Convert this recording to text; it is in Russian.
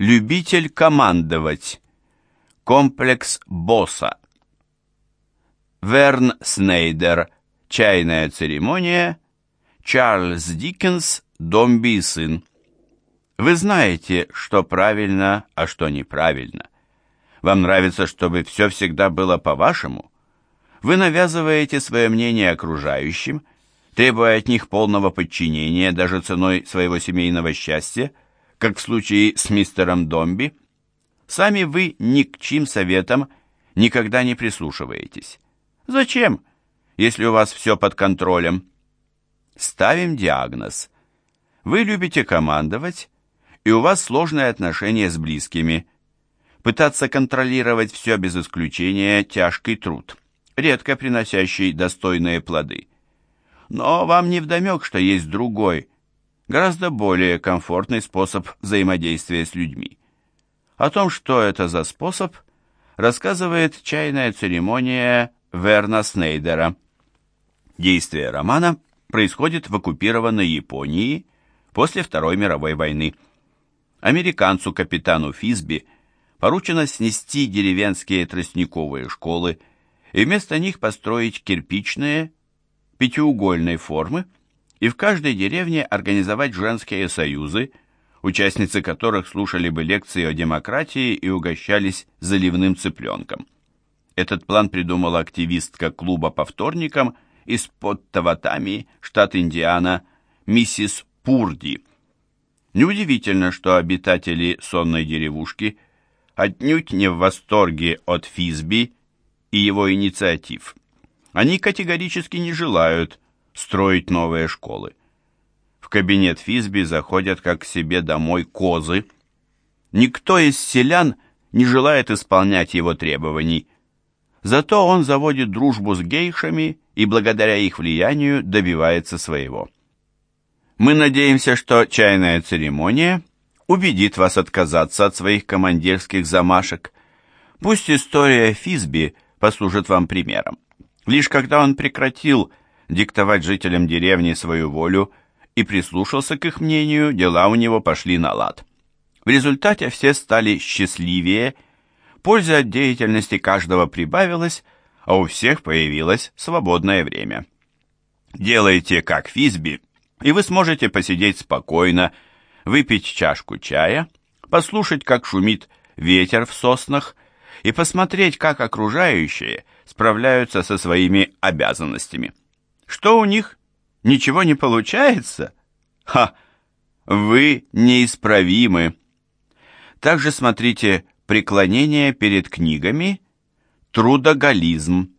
Любитель командовать. Комплекс босса. Верн Снейдер. Чайная церемония. Чарльз Диккенс. Домби и сын. Вы знаете, что правильно, а что неправильно. Вам нравится, чтобы все всегда было по-вашему? Вы навязываете свое мнение окружающим, требуя от них полного подчинения даже ценой своего семейного счастья, как в случае с мистером Домби. Сами вы ни к чьим советам никогда не прислушиваетесь. Зачем, если у вас все под контролем? Ставим диагноз. Вы любите командовать, и у вас сложные отношения с близкими. Пытаться контролировать все без исключения – тяжкий труд, редко приносящий достойные плоды. Но вам не вдомек, что есть другой, гораздо более комфортный способ взаимодействия с людьми. О том, что это за способ, рассказывает чайная церемония Верна Снейдера. Действие романа происходит в оккупированной Японии после Второй мировой войны – американцу капитану Фисби поручено снести деревенские тростниковые школы и вместо них построить кирпичные пятиугольной формы и в каждой деревне организовать женские союзы, участницы которых слушали бы лекции о демократии и угощались заливным цыпленком. Этот план придумала активистка клуба по вторникам из-под Таватами, штат Индиана, миссис Пурди – Неудивительно, что обитатели сонной деревушки отнюдь не в восторге от Физби и его инициатив. Они категорически не желают строить новые школы. В кабинет Физби заходят как к себе домой козы. Никто из селян не желает исполнять его требований. Зато он заводит дружбу с гейшами и благодаря их влиянию добивается своего. Мы надеемся, что чайная церемония убедит вас отказаться от своих командирских замашек. Пусть история Физби послужит вам примером. Лишь когда он прекратил диктовать жителям деревни свою волю и прислушался к их мнению, дела у него пошли на лад. В результате все стали счастливее, польза от деятельности каждого прибавилась, а у всех появилось свободное время. Делайте как Физби, и вы сможете посидеть спокойно, выпить чашку чая, послушать, как шумит ветер в соснах, и посмотреть, как окружающие справляются со своими обязанностями. Что у них? Ничего не получается? Ха! Вы неисправимы. Также смотрите «Преклонение перед книгами», «Трудоголизм»,